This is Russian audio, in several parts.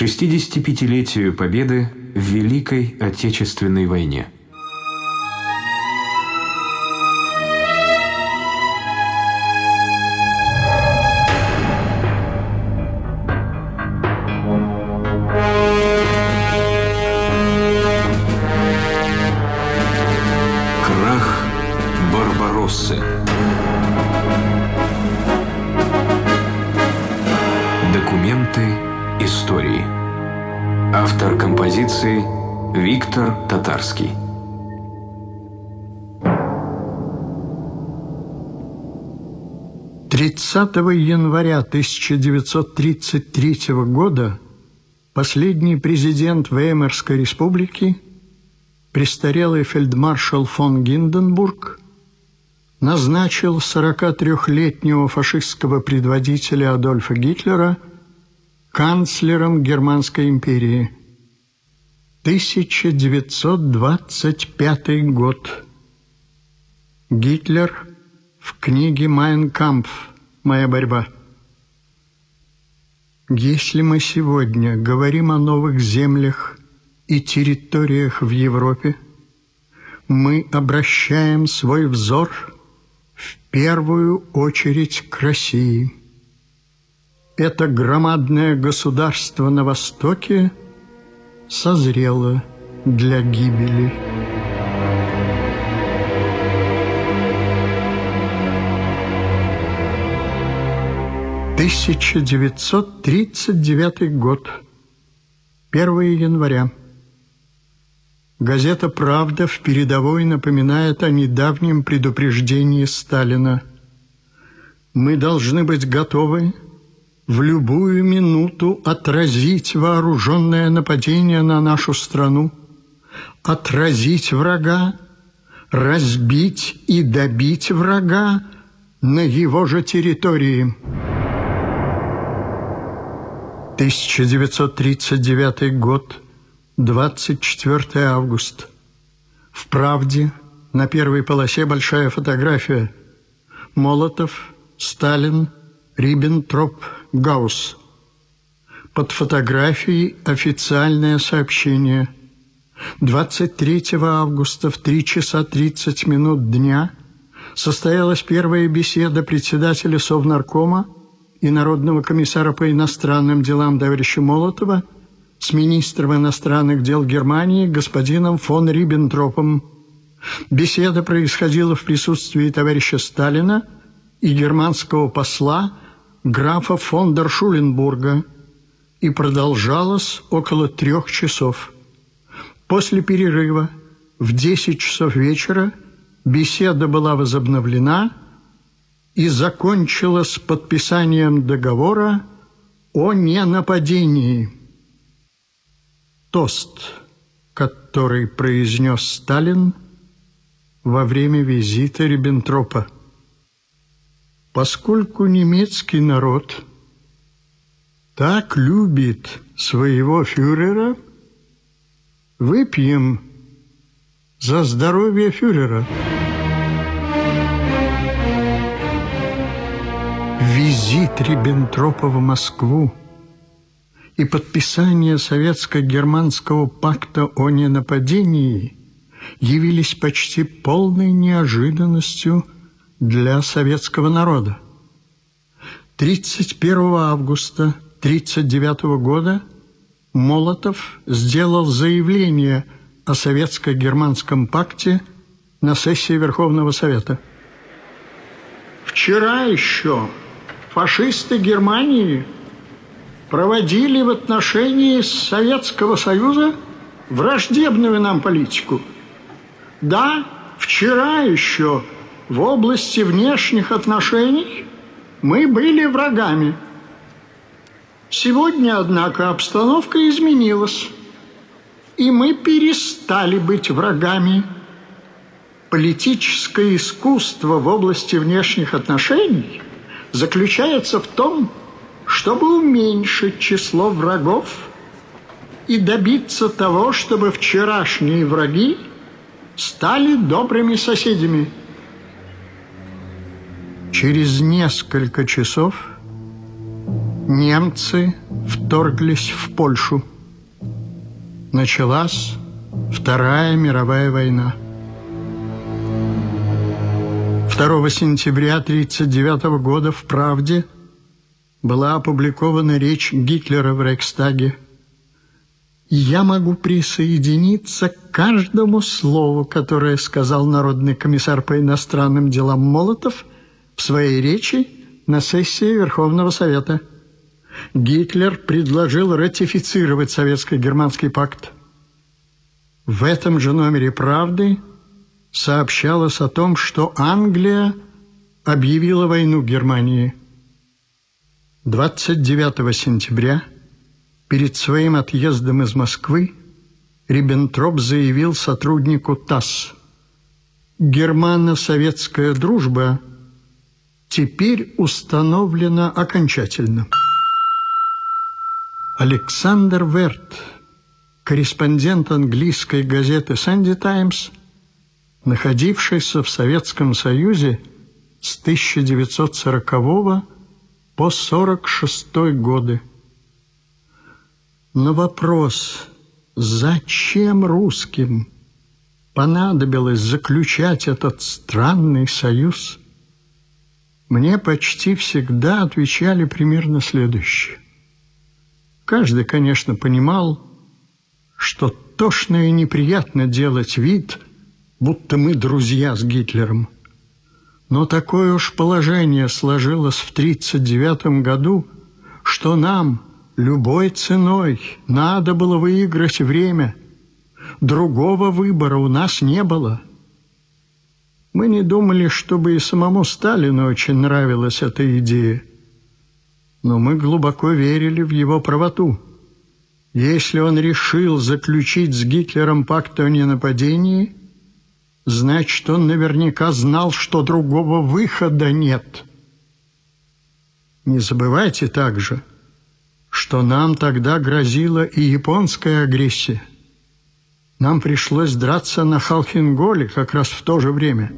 к 65-летию Победы в Великой Отечественной войне. Татарский. Тридцатого января 1933 года последний президент Веймарской республики, престарелый фельдмаршал фон Гинденбург, назначил 43-летнего фашистского предводителя Адольфа Гитлера канцлером Германской империи. 1925 год. Гитлер в книге «Майн кампф. Моя борьба». Если мы сегодня говорим о новых землях и территориях в Европе, мы обращаем свой взор в первую очередь к России. Это громадное государство на Востоке созрело для гибели. Тысяча девятьсот тридцать девятый год. 1 января. Газета «Правда» в передовой напоминает о недавнем предупреждении Сталина. Мы должны быть готовы в любую минуту отразить вооруженное нападение на нашу страну, отразить врага, разбить и добить врага на его же территории. 1939 год, 24 августа. В «Правде» на первой полосе большая фотография. Молотов, Сталин, Риббентроп, Гаусс. Под фотографией официальное сообщение. 23 августа в 3 часа 30 минут дня состоялась первая беседа председателя Совнаркома и Народного комиссара по иностранным делам товарища Молотова с министром иностранных дел Германии господином фон Риббентропом. Беседа происходила в присутствии товарища Сталина и германского посла графа фон дер Шуленбурга и продолжалась около трех часов. После перерыва в 10 часов вечера беседа была возобновлена – и закончилась подписанием договора о ненападении. Тост, который произнес Сталин во время визита Риббентропа. Поскольку немецкий народ так любит своего фюрера, выпьем за здоровье фюрера. визит Риббентропа в Москву и подписание Советско-Германского пакта о ненападении явились почти полной неожиданностью для советского народа. 31 августа 1939 года Молотов сделал заявление о Советско-Германском пакте на сессии Верховного Совета. Вчера еще фашисты Германии проводили в отношении Советского Союза враждебную нам политику. Да, вчера еще в области внешних отношений мы были врагами. Сегодня, однако, обстановка изменилась, и мы перестали быть врагами. Политическое искусство в области внешних отношений – заключается в том, чтобы уменьшить число врагов и добиться того, чтобы вчерашние враги стали добрыми соседями. Через несколько часов немцы вторглись в Польшу. Началась Вторая мировая война. 2 сентября 1939 года в «Правде» была опубликована речь Гитлера в Рейхстаге. Я могу присоединиться к каждому слову, которое сказал Народный комиссар по иностранным делам Молотов в своей речи на сессии Верховного Совета. Гитлер предложил ратифицировать Советско-Германский пакт. В этом же номере «Правды» сообщалось о том, что Англия объявила войну Германии. 29 сентября перед своим отъездом из Москвы Риббентроп заявил сотруднику ТАСС «Германо-советская дружба теперь установлена окончательно». Александр Верт – корреспондент английской газеты «Санди Таймс», находившийся в Советском Союзе с 1940 по 1946 годы. На вопрос, зачем русским понадобилось заключать этот странный союз, мне почти всегда отвечали примерно следующее. Каждый, конечно, понимал, что тошно и неприятно делать вид, будто мы друзья с Гитлером. Но такое уж положение сложилось в 1939 году, что нам любой ценой надо было выиграть время. Другого выбора у нас не было. Мы не думали, чтобы и самому Сталину очень нравилась эта идея. Но мы глубоко верили в его правоту. Если он решил заключить с Гитлером пакт о ненападении, значит, он наверняка знал, что другого выхода нет. Не забывайте также, что нам тогда грозила и японская агрессия. Нам пришлось драться на Халхинголе как раз в то же время.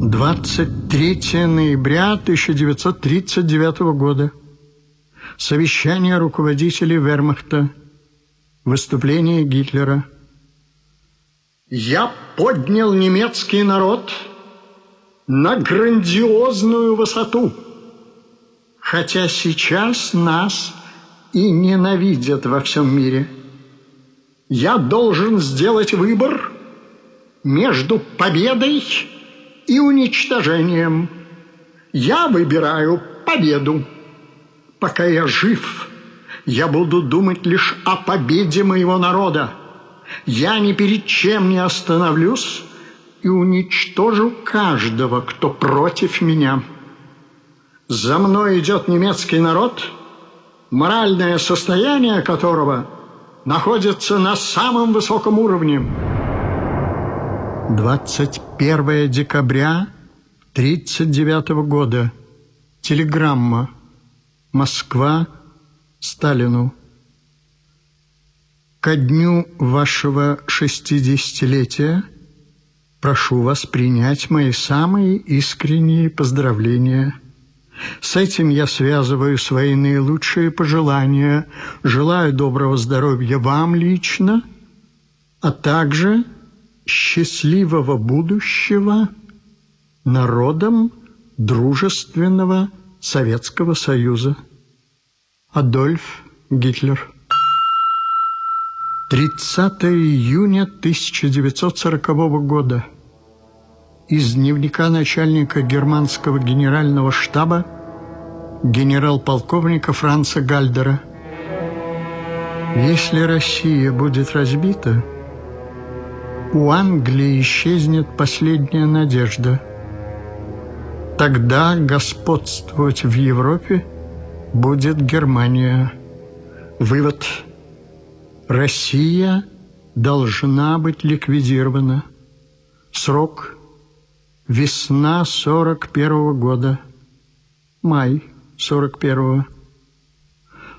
23 ноября 1939 года совещание руководителей вермахта, выступление Гитлера. «Я поднял немецкий народ на грандиозную высоту, хотя сейчас нас и ненавидят во всем мире. Я должен сделать выбор между победой и уничтожением. Я выбираю победу». Пока я жив, я буду думать лишь о победе моего народа. Я ни перед чем не остановлюсь и уничтожу каждого, кто против меня. За мной идет немецкий народ, моральное состояние которого находится на самом высоком уровне. 21 декабря 1939 года. Телеграмма. Москва Сталину. Ко дню вашего шестидесятилетия прошу вас принять мои самые искренние поздравления. С этим я связываю свои наилучшие пожелания. Желаю доброго здоровья вам лично, а также счастливого будущего народам дружественного Советского Союза. Адольф Гитлер. 30 июня 1940 года. Из дневника начальника германского генерального штаба генерал-полковника Франца Гальдера. Если Россия будет разбита, у Англии исчезнет последняя надежда. Тогда господствовать в Европе – будет Германия. Вывод. Россия должна быть ликвидирована. Срок. Весна 41 -го года. Май 41 -го.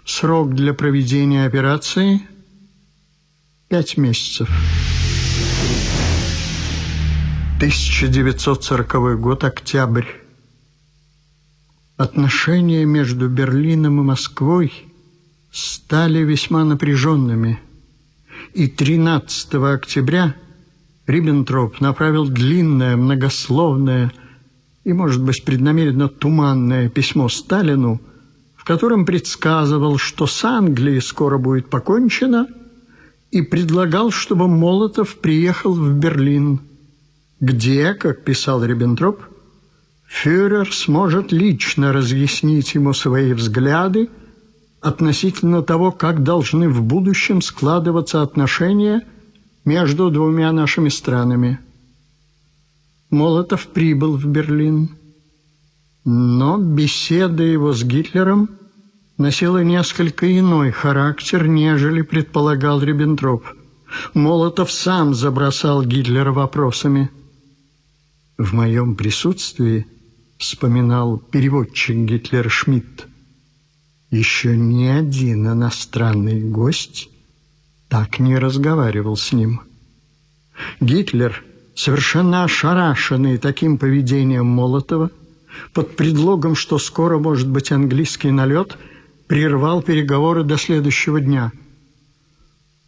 Срок для проведения операции – пять месяцев. 1940 год, октябрь. Отношения между Берлином и Москвой стали весьма напряженными, и 13 октября Риббентроп направил длинное, многословное и, может быть, преднамеренно туманное письмо Сталину, в котором предсказывал, что с Англией скоро будет покончено, и предлагал, чтобы Молотов приехал в Берлин, где, как писал Риббентроп, фюрер сможет лично разъяснить ему свои взгляды относительно того, как должны в будущем складываться отношения между двумя нашими странами. Молотов прибыл в Берлин, но беседа его с Гитлером носила несколько иной характер, нежели предполагал Риббентроп. Молотов сам забросал Гитлера вопросами. «В моем присутствии, — вспоминал переводчик Гитлер Шмидт, — еще ни один иностранный гость так не разговаривал с ним. Гитлер, совершенно ошарашенный таким поведением Молотова, под предлогом, что скоро может быть английский налет — прервал переговоры до следующего дня.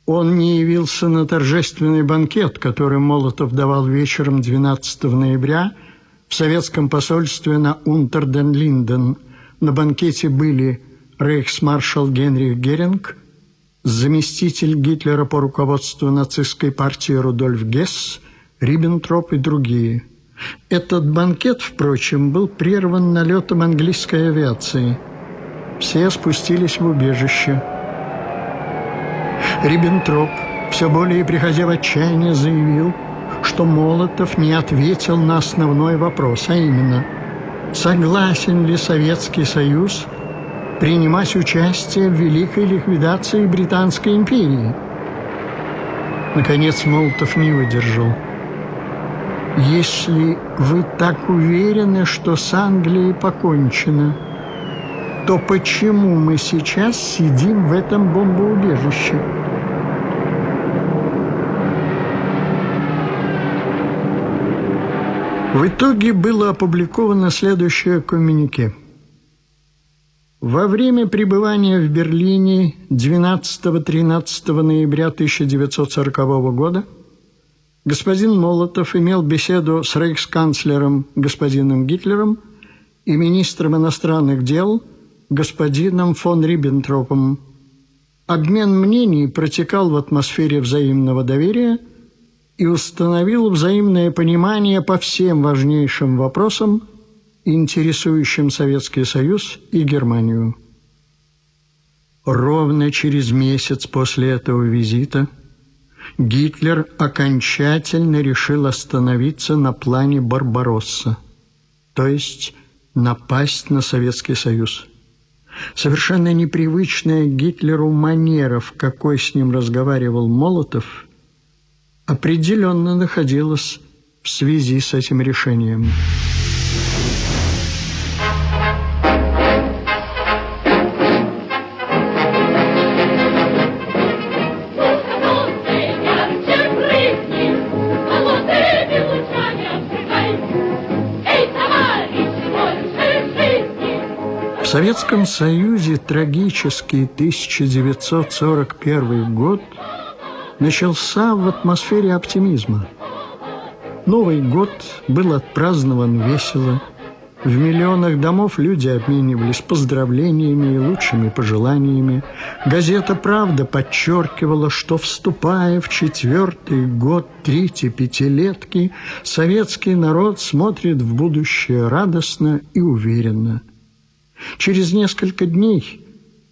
Он не явился на торжественный банкет, который Молотов давал вечером 12 ноября в советском посольстве на Унтерден-Линден. На банкете были рейхсмаршал Генрих Геринг, заместитель Гитлера по руководству нацистской партии Рудольф Гесс, Риббентроп и другие. Этот банкет, впрочем, был прерван налетом английской авиации – все спустились в убежище. Риббентроп, все более приходя в отчаяние, заявил, что Молотов не ответил на основной вопрос, а именно, согласен ли Советский Союз принимать участие в великой ликвидации Британской империи. Наконец Молотов не выдержал. «Если вы так уверены, что с Англией покончено, то почему мы сейчас сидим в этом бомбоубежище? В итоге было опубликовано следующее коммюнике. Во время пребывания в Берлине 12-13 ноября 1940 года господин Молотов имел беседу с рейхсканцлером господином Гитлером и министром иностранных дел – господином фон Риббентропом. Обмен мнений протекал в атмосфере взаимного доверия и установил взаимное понимание по всем важнейшим вопросам, интересующим Советский Союз и Германию. Ровно через месяц после этого визита Гитлер окончательно решил остановиться на плане Барбаросса, то есть напасть на Советский Союз. Совершенно непривычная Гитлеру манера, в какой с ним разговаривал Молотов, определенно находилась в связи с этим решением. Советском Союзе трагический 1941 год начался в атмосфере оптимизма. Новый год был отпразднован весело. В миллионах домов люди обменивались поздравлениями и лучшими пожеланиями. Газета «Правда» подчеркивала, что, вступая в четвертый год третьей пятилетки, советский народ смотрит в будущее радостно и уверенно – Через несколько дней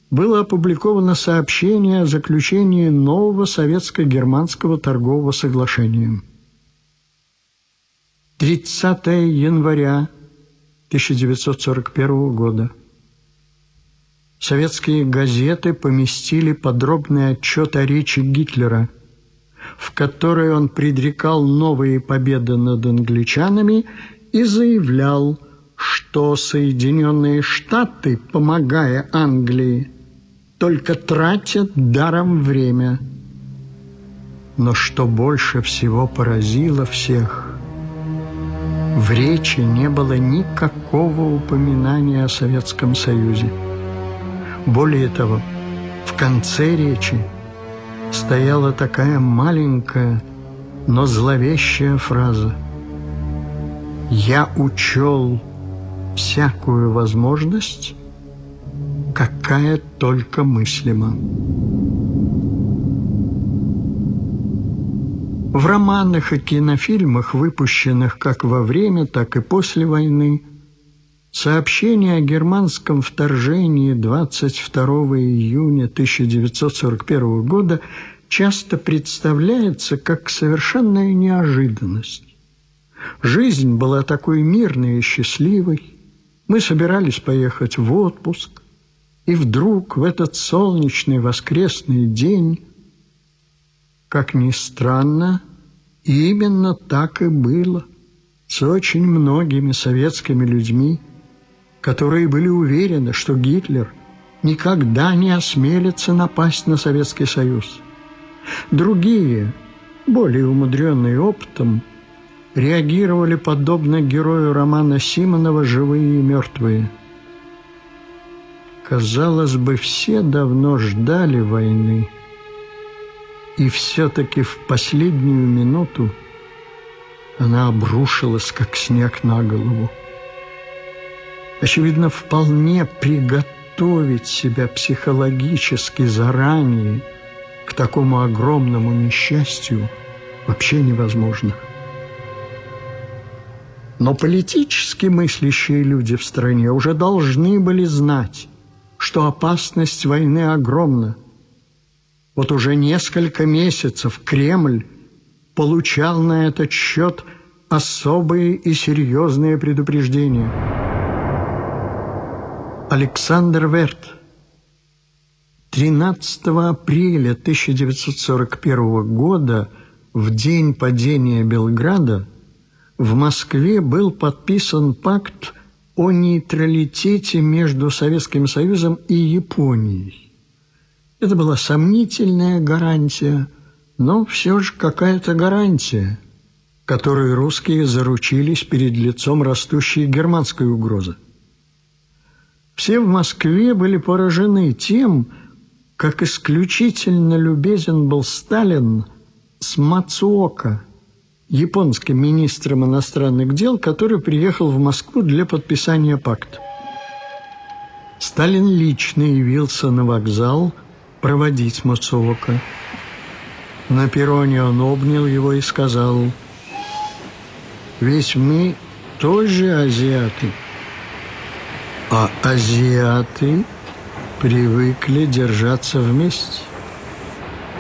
было опубликовано сообщение о заключении нового советско-германского торгового соглашения. 30 января 1941 года. Советские газеты поместили подробный отчет о речи Гитлера, в которой он предрекал новые победы над англичанами и заявлял – что Соединенные Штаты, помогая Англии, только тратят даром время. Но что больше всего поразило всех, В речи не было никакого упоминания о Советском Союзе. Более того, в конце речи стояла такая маленькая, но зловещая фраза. «Я учел всякую возможность, какая только мыслима». В романах и кинофильмах, выпущенных как во время, так и после войны, сообщение о германском вторжении 22 июня 1941 года часто представляется как совершенная неожиданность. Жизнь была такой мирной и счастливой. Мы собирались поехать в отпуск, и вдруг в этот солнечный воскресный день, как ни странно, именно так и было с очень многими советскими людьми, которые были уверены, что Гитлер никогда не осмелится напасть на Советский Союз. Другие, более умудренные опытом, реагировали подобно герою романа Симонова «Живые и мертвые». Казалось бы, все давно ждали войны – и все-таки в последнюю минуту она обрушилась, как снег на голову. Очевидно, вполне приготовить себя психологически заранее к такому огромному несчастью вообще невозможно. Но политически мыслящие люди в стране уже должны были знать, что опасность войны огромна – вот уже несколько месяцев Кремль получал на этот счет особые и серьезные предупреждения. Александр Верт 13 апреля 1941 года, в день падения Белграда, в Москве был подписан пакт о нейтралитете между Советским Союзом и Японией. Это была сомнительная гарантия, но все же какая-то гарантия, которой русские заручились перед лицом растущей германской угрозы. Все в Москве были поражены тем, как исключительно любезен был Сталин с Мацуока, японским министром иностранных дел, который приехал в Москву для подписания пакта. Сталин лично явился на вокзал – проводить Мацуока. На перроне он обнял его и сказал, «Ведь мы тоже азиаты, а азиаты привыкли держаться вместе.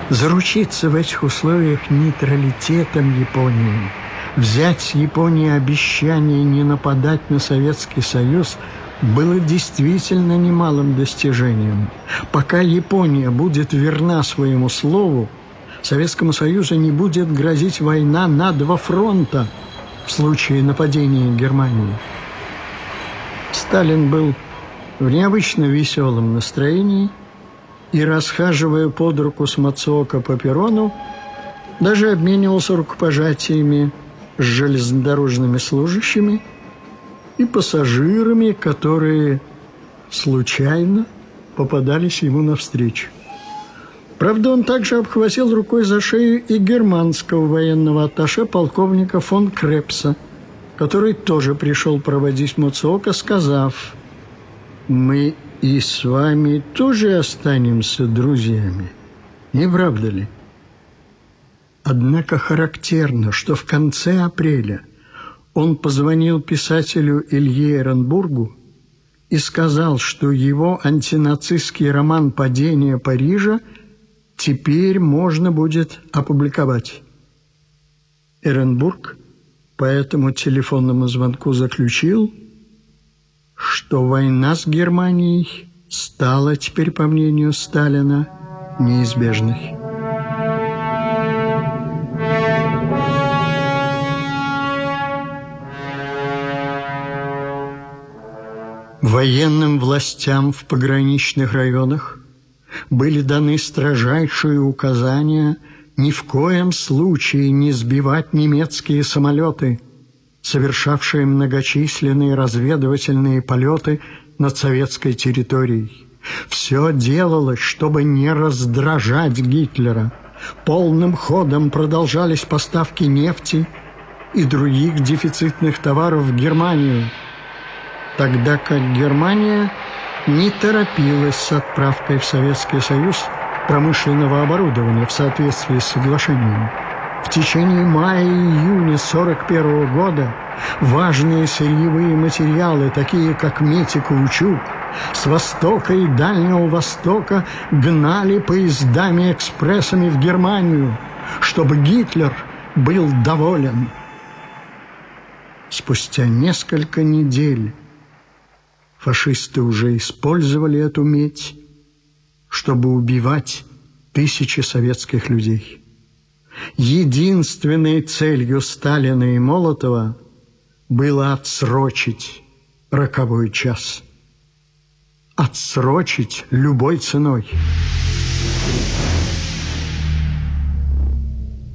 Заручиться в этих условиях нейтралитетом Японии, взять с Японии обещание не нападать на Советский Союз – было действительно немалым достижением. Пока Япония будет верна своему слову, Советскому Союзу не будет грозить война на два фронта в случае нападения Германии. Сталин был в необычно веселом настроении и, расхаживая под руку с Мацуока по перрону, даже обменивался рукопожатиями с железнодорожными служащими – и пассажирами, которые случайно попадались ему навстречу. Правда, он также обхватил рукой за шею и германского военного атташе полковника фон Крепса, который тоже пришел проводить Муцуока, сказав, «Мы и с вами тоже останемся друзьями, не правда ли?» Однако характерно, что в конце апреля – он позвонил писателю Илье Эренбургу и сказал, что его антинацистский роман «Падение Парижа» теперь можно будет опубликовать. Эренбург по этому телефонному звонку заключил, что война с Германией стала теперь, по мнению Сталина, неизбежной. Военным властям в пограничных районах были даны строжайшие указания ни в коем случае не сбивать немецкие самолеты, совершавшие многочисленные разведывательные полеты над советской территорией. Все делалось, чтобы не раздражать Гитлера. Полным ходом продолжались поставки нефти и других дефицитных товаров в Германию, тогда как Германия не торопилась с отправкой в Советский Союз промышленного оборудования в соответствии с соглашением. В течение мая и июня 1941 года важные сырьевые материалы, такие как медь и каучук, с востока и Дальнего Востока гнали поездами-экспрессами в Германию, чтобы Гитлер был доволен. Спустя несколько недель фашисты уже использовали эту медь, чтобы убивать тысячи советских людей. Единственной целью Сталина и Молотова было отсрочить роковой час. Отсрочить любой ценой.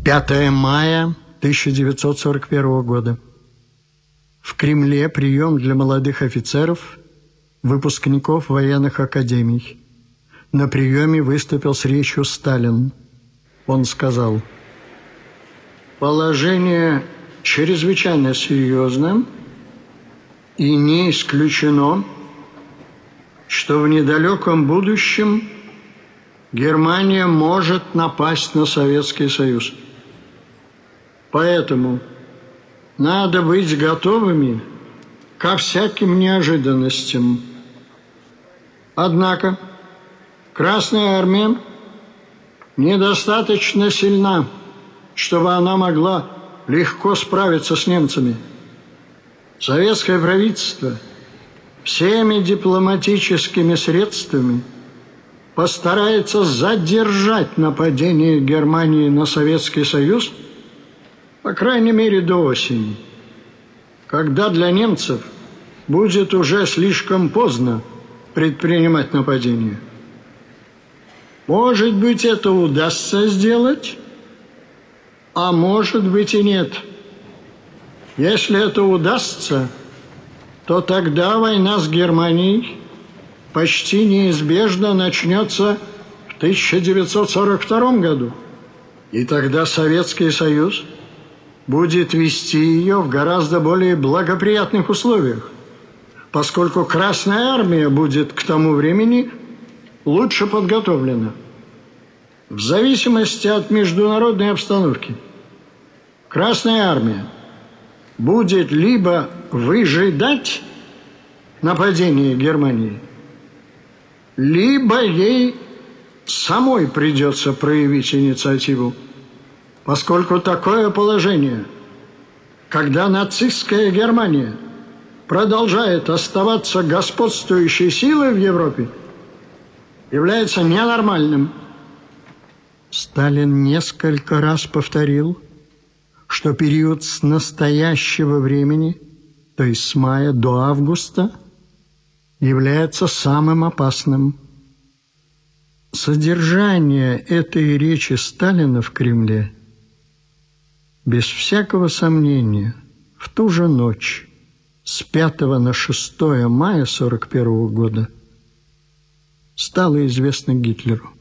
5 мая 1941 года. В Кремле прием для молодых офицеров, выпускников военных академий. На приеме выступил с речью Сталин. Он сказал, «Положение чрезвычайно серьезно и не исключено, что в недалеком будущем Германия может напасть на Советский Союз. Поэтому надо быть готовыми ко всяким неожиданностям. Однако Красная Армия недостаточно сильна, чтобы она могла легко справиться с немцами. Советское правительство всеми дипломатическими средствами постарается задержать нападение Германии на Советский Союз – по крайней мере до осени, когда для немцев будет уже слишком поздно предпринимать нападение. Может быть, это удастся сделать, а может быть и нет. Если это удастся, то тогда война с Германией почти неизбежно начнется в 1942 году. И тогда Советский Союз – будет вести ее в гораздо более благоприятных условиях, поскольку Красная Армия будет к тому времени лучше подготовлена. В зависимости от международной обстановки Красная Армия будет либо выжидать нападение Германии, либо ей самой придется проявить инициативу поскольку такое положение, когда нацистская Германия продолжает оставаться господствующей силой в Европе, является ненормальным. Сталин несколько раз повторил, что период с настоящего времени, то есть с мая до августа, является самым опасным. Содержание этой речи Сталина в Кремле – без всякого сомнения, в ту же ночь, с 5 на 6 мая 1941 года, стало известно Гитлеру.